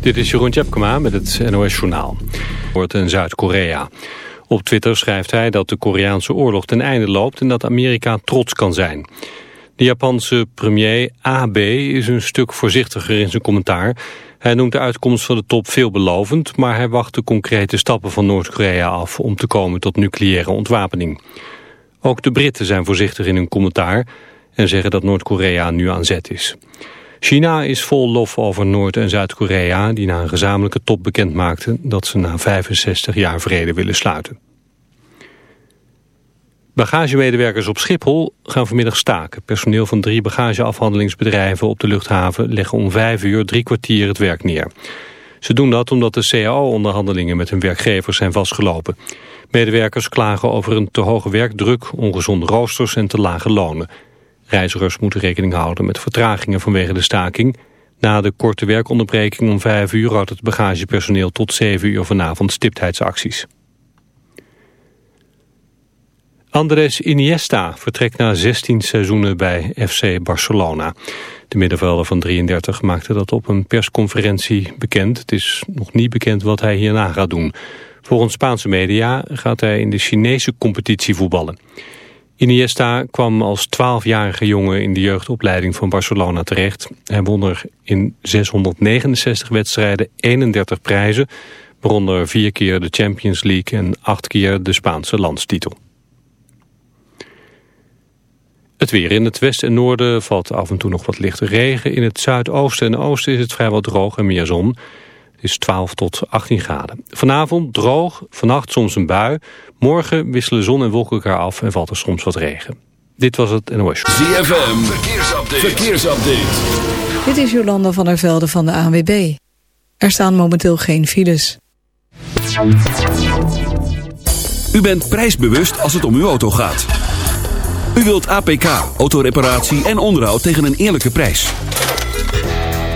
Dit is Jeroen Tjepkema met het NOS Journaal. Wordt in Zuid-Korea. Op Twitter schrijft hij dat de Koreaanse oorlog ten einde loopt... en dat Amerika trots kan zijn. De Japanse premier AB is een stuk voorzichtiger in zijn commentaar. Hij noemt de uitkomst van de top veelbelovend... maar hij wacht de concrete stappen van Noord-Korea af... om te komen tot nucleaire ontwapening. Ook de Britten zijn voorzichtig in hun commentaar... en zeggen dat Noord-Korea nu aan zet is. China is vol lof over Noord- en Zuid-Korea... die na een gezamenlijke top bekend maakten... dat ze na 65 jaar vrede willen sluiten. Bagagemedewerkers op Schiphol gaan vanmiddag staken. Personeel van drie bagageafhandelingsbedrijven op de luchthaven... leggen om vijf uur drie kwartier het werk neer. Ze doen dat omdat de CAO-onderhandelingen met hun werkgevers zijn vastgelopen. Medewerkers klagen over een te hoge werkdruk, ongezonde roosters en te lage lonen. Reizigers moeten rekening houden met vertragingen vanwege de staking. Na de korte werkonderbreking om vijf uur houdt het bagagepersoneel tot zeven uur vanavond stiptheidsacties. Andres Iniesta vertrekt na 16 seizoenen bij FC Barcelona. De middenvelder van 33 maakte dat op een persconferentie bekend. Het is nog niet bekend wat hij hierna gaat doen. Volgens Spaanse media gaat hij in de Chinese competitie voetballen. Iniesta kwam als 12-jarige jongen in de jeugdopleiding van Barcelona terecht. Hij won er in 669 wedstrijden 31 prijzen, waaronder vier keer de Champions League en acht keer de Spaanse landstitel. Het weer in het westen en noorden valt af en toe nog wat lichte regen. In het zuidoosten en oosten is het vrijwel droog en meer zon. Is 12 tot 18 graden. Vanavond droog, vannacht soms een bui. Morgen wisselen zon en wolken elkaar af en valt er soms wat regen. Dit was het NOS. ZFM, verkeersupdate. verkeersupdate. Dit is Jolanda van der Velde van de ANWB. Er staan momenteel geen files. U bent prijsbewust als het om uw auto gaat. U wilt APK, autoreparatie en onderhoud tegen een eerlijke prijs.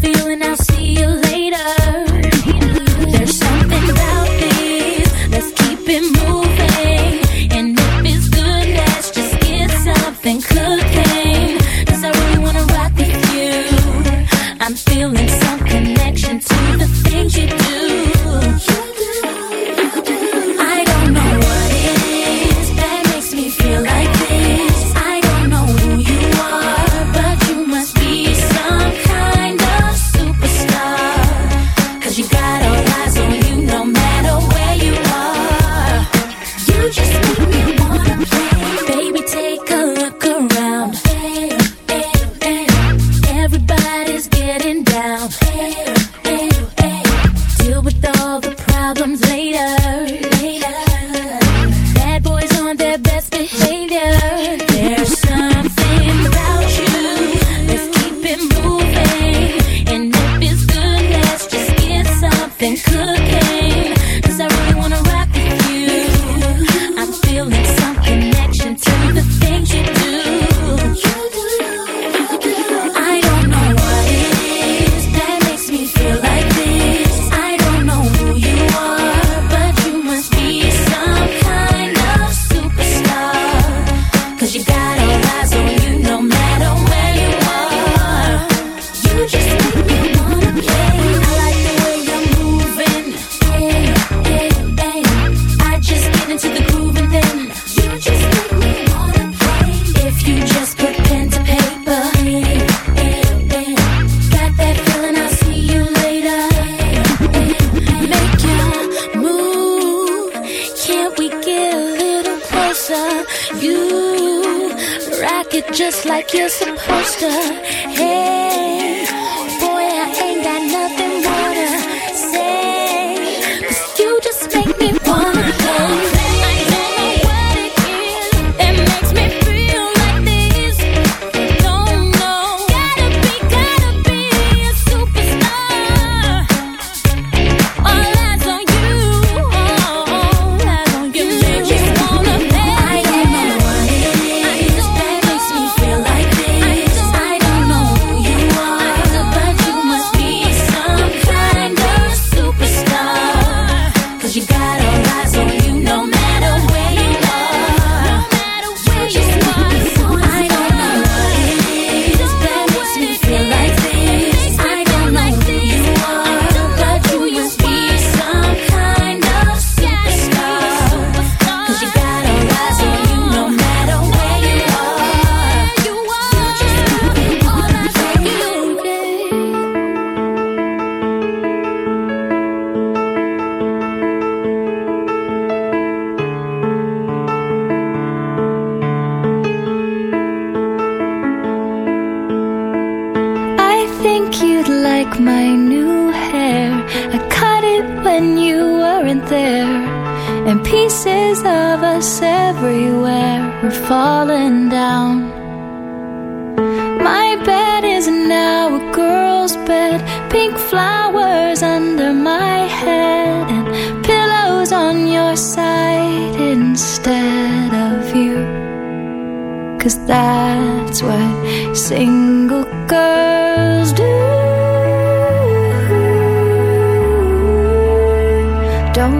Feeling I'll see get a little closer, you rock it just like you're supposed to. Hey.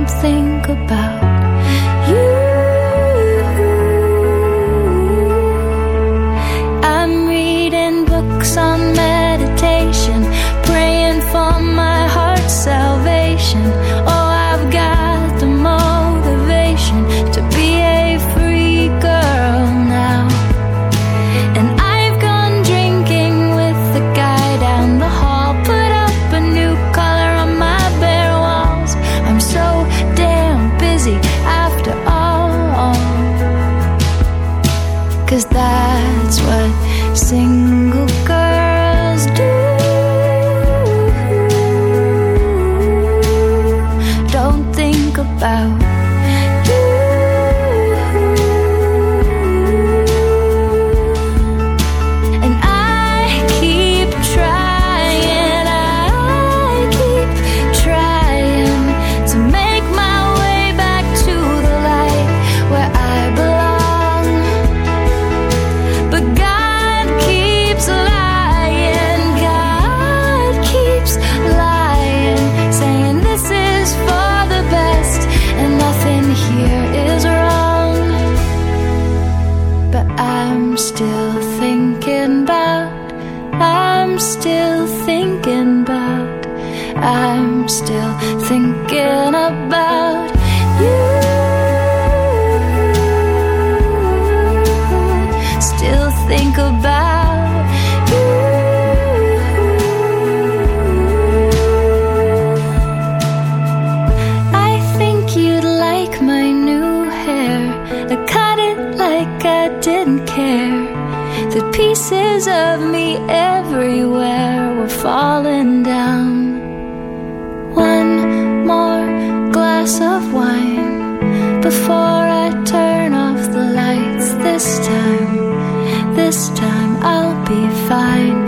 think about. Pieces of me everywhere were falling down. One more glass of wine before I turn off the lights. This time, this time I'll be fine.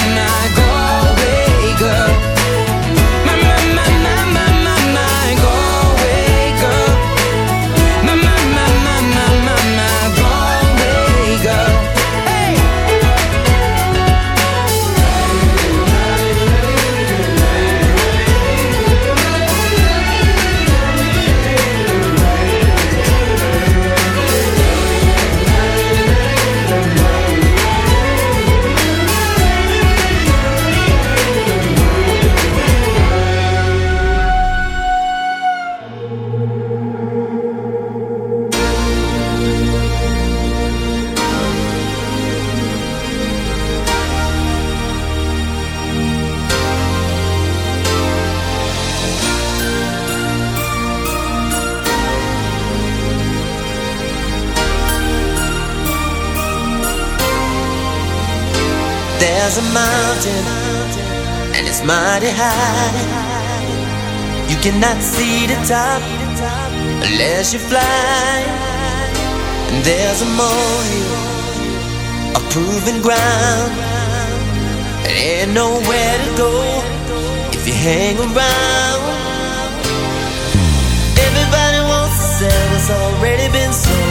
There's a mountain, and it's mighty high. You cannot see the top unless you fly. And there's a molehill, a proven ground. And ain't nowhere to go if you hang around. Everybody wants to sell what's already been sold.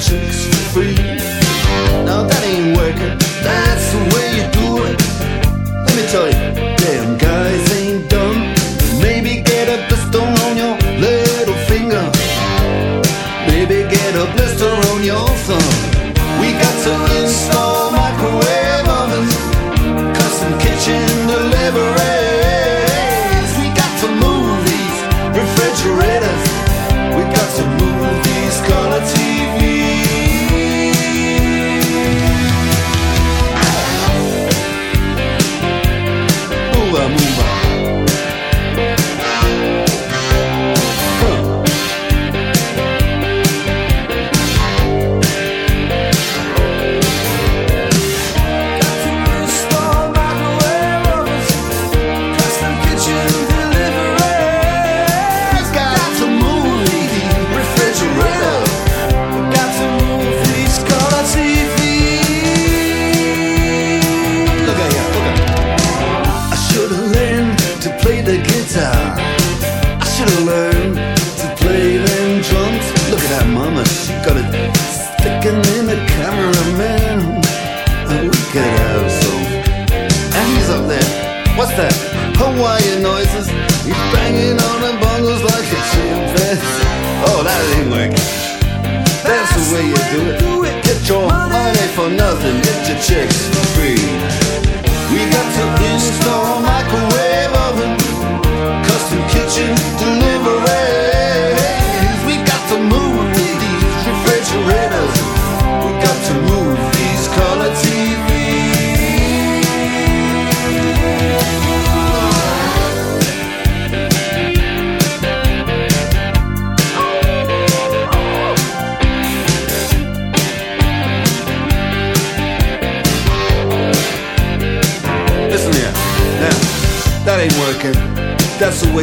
Chicks for free.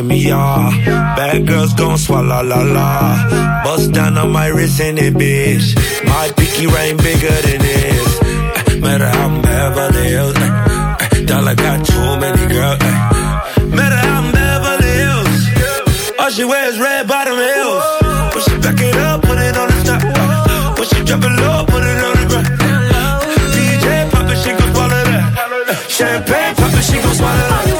shimmy ah. Bad girls gon' swallow la la. Bust down on my wrist in it, bitch. My pinky rain bigger than this. Uh, matter how I'm Beverly Hills. Uh, dollar got too many girls. Uh, matter how I'm Beverly Hills. All she wears red bottom heels. When she back it up, put it on the top. Uh, when she drop it low, put it on the ground. DJ pop it, she gon' swallow that. champagne pop it, she gon' swallow that.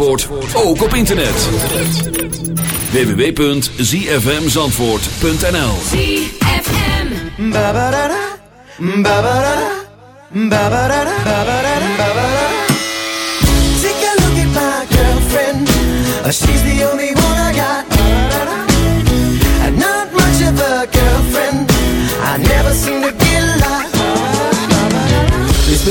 Ook op internet. www.zfmzandvoort.nl Take a look at my girlfriend. Uh, She's the only one I got. Uh, Not much of a girlfriend. I never been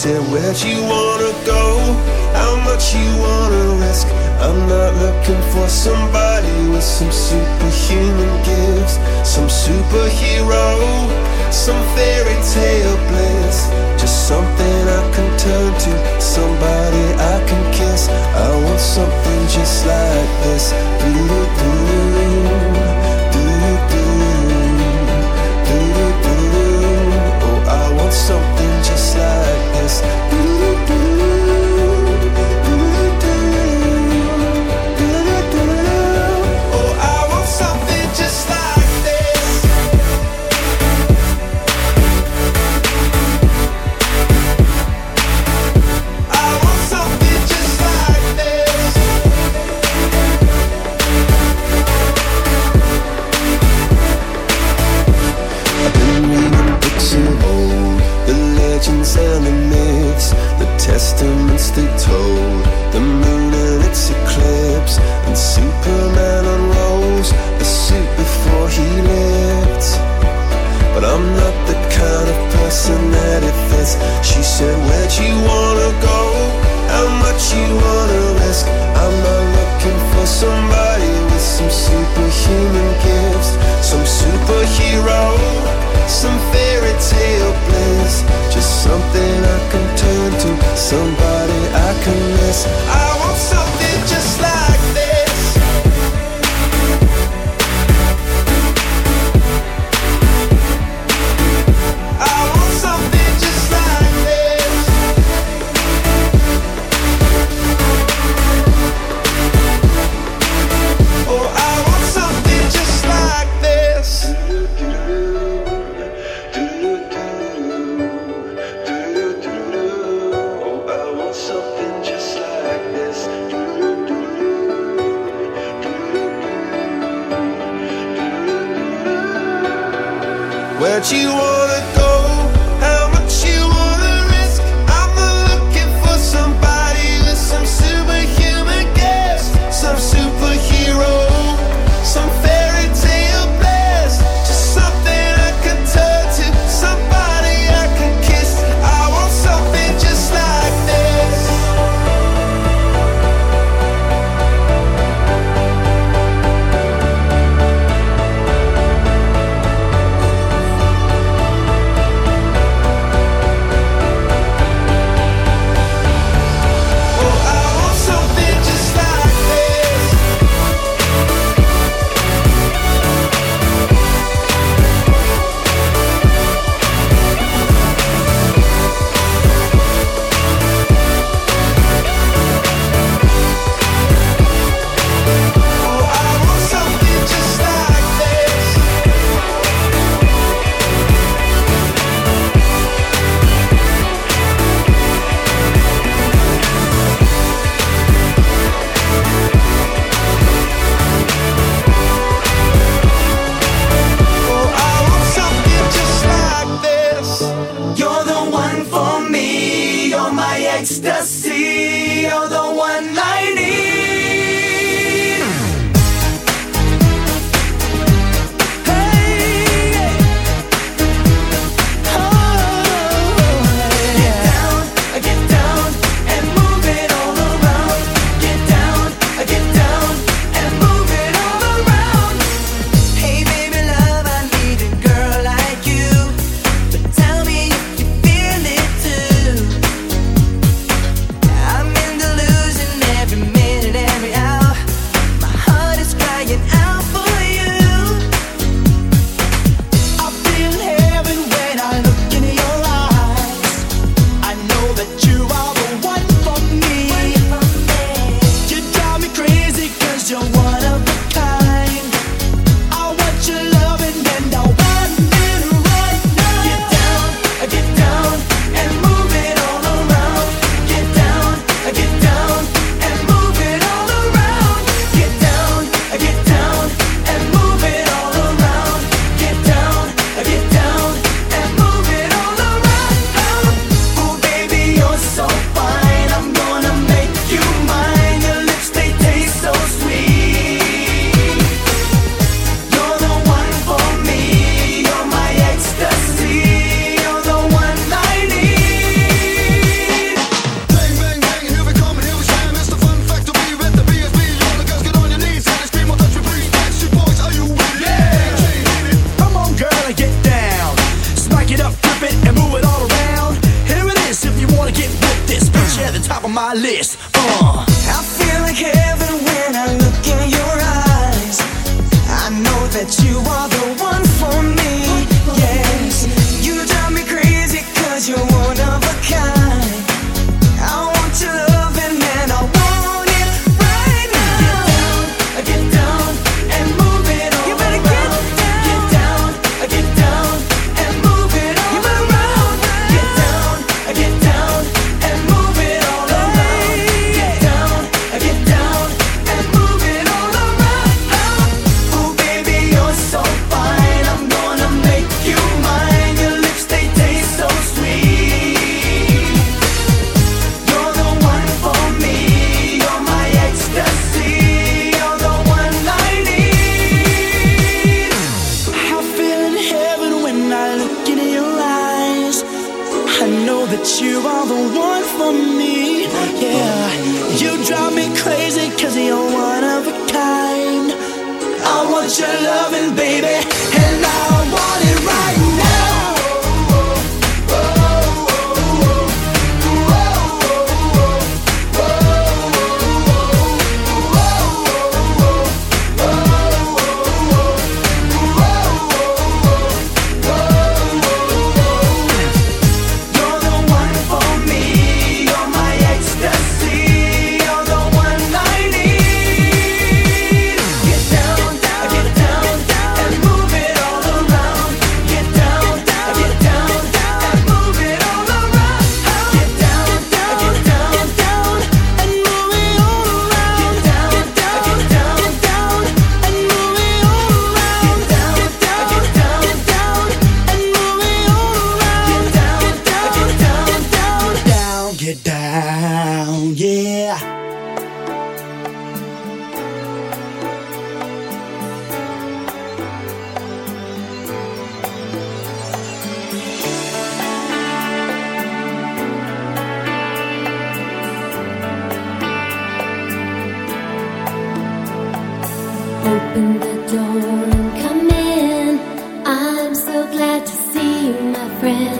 said, Where'd you wanna go? How much you wanna risk? I'm not looking for somebody with some superhuman gifts, some superhero, some fairy tale bliss. Just something I can turn to, somebody I can kiss. I want something just like this. Oh, I want something just like this. you wanna risk. I'm not looking for somebody with some superhuman gifts, some superhero, some bliss. Just something I can turn to, somebody I can miss. I friend.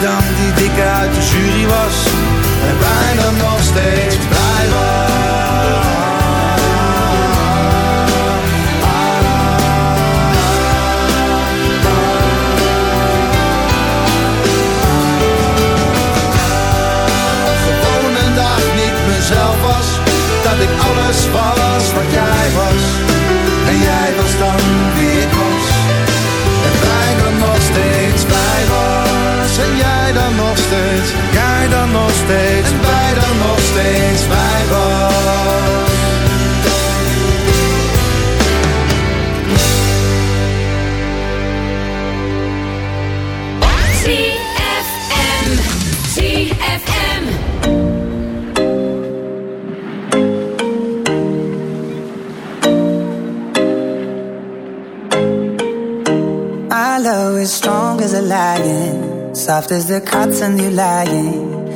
Dan die dikke uit de jury was. En bijna nog steeds blij was. Gewoon een dag niet mezelf was. Dat ik alles was steeds wij was. Love is strong as a lion, soft as the cotton you lying.